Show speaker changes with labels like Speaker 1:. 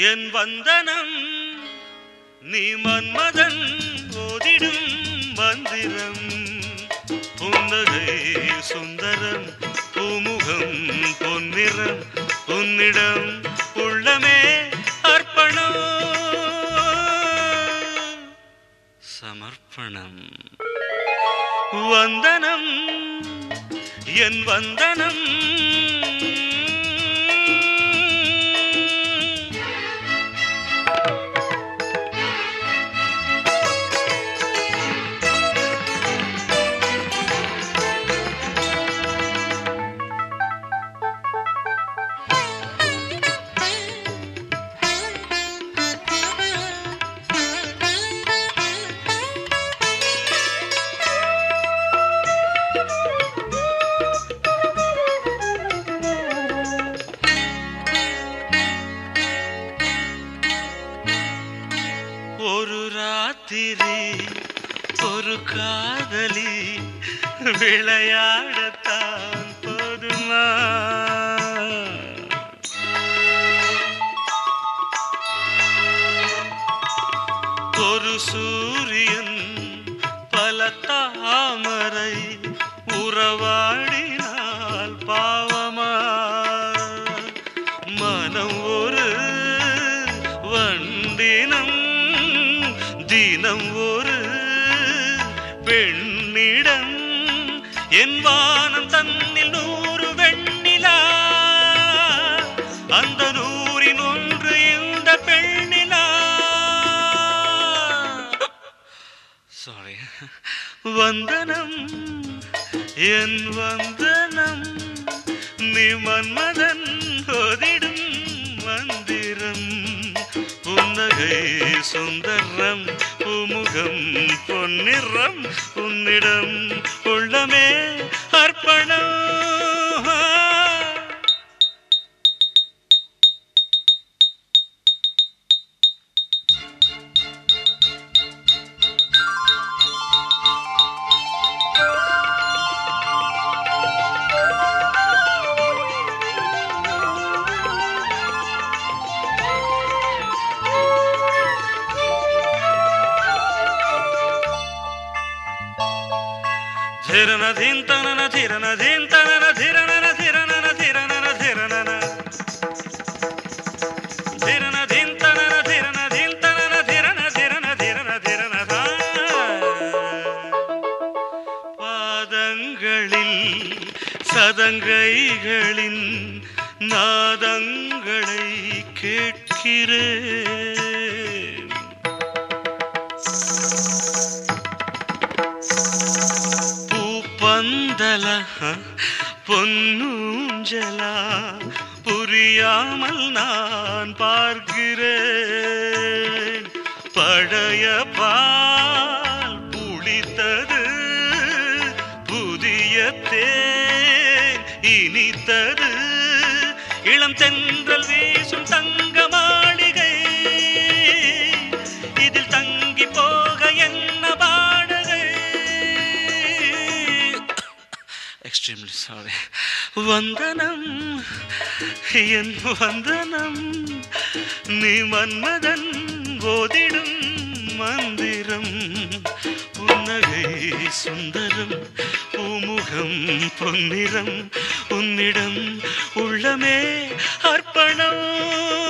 Speaker 1: என் வந்தனம் நீ மன்மதன் ஓதிடும் மந்திரம். புன்னகை சுந்தரம் பூமுகம் பொன்னிறம். உன்னிடம் உள்ளமே அர்ப்பணம். சமர்ப்பணம். வந்தனம் என் வந்தனம். ராத்திரி ஒரு காதலி விளையாடத்தான் போதுமா? ஒரு சூரியன் பல தாமரை உறவாடி தினம் ஒரு பெண்ணிடம் என் வானம் தன்னில் நூறு வெண்ணிலா. அந்த நூறின் ஒன்று இந்த பெண்ணிலா. சாரி வந்தனம் என் வந்தனம் நீ மன்மதன் உன்னிடம் ಧಿರನಧೀನ್ ತನನ ಧಿರನಧೀನ್ ತನನ ಧಿರಣನ ಧಿರಣನ ಧಿರಣನ ಧಿರಣನ ಧಿರನಧೀನ್ ತನನ ಧಿರನಧೀನ್ ತನನ ಧಿರಣ ಧಿರಣ ಧಿರಣ ಧಿರಣದ பாதங்களில் சதங்கைகளின் நாதங்களை கேட்கிறேன் பூப்பந்தல பொன்னூஞ்சலா? புரியாமல் நான் பார்க்கிறேன். பழைய பால் புளித்தது புதிய தேன் இனித்தது. இளம் தென்றல் எக்ஸ்ட்ரீம்லி சாரி வந்தனம் என் வந்தனம் நீ மன்மதன் ஓதிடும் மந்திரம். புன்னகை சுந்தரம் பூமுகம் பொன்னிறம். உன்னிடம் உள்ளமே அர்ப்பணம்.